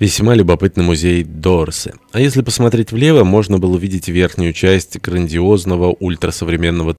Весьма любопытный музей Дорсе. А если посмотреть влево, можно было увидеть верхнюю часть грандиозного ультрасовременного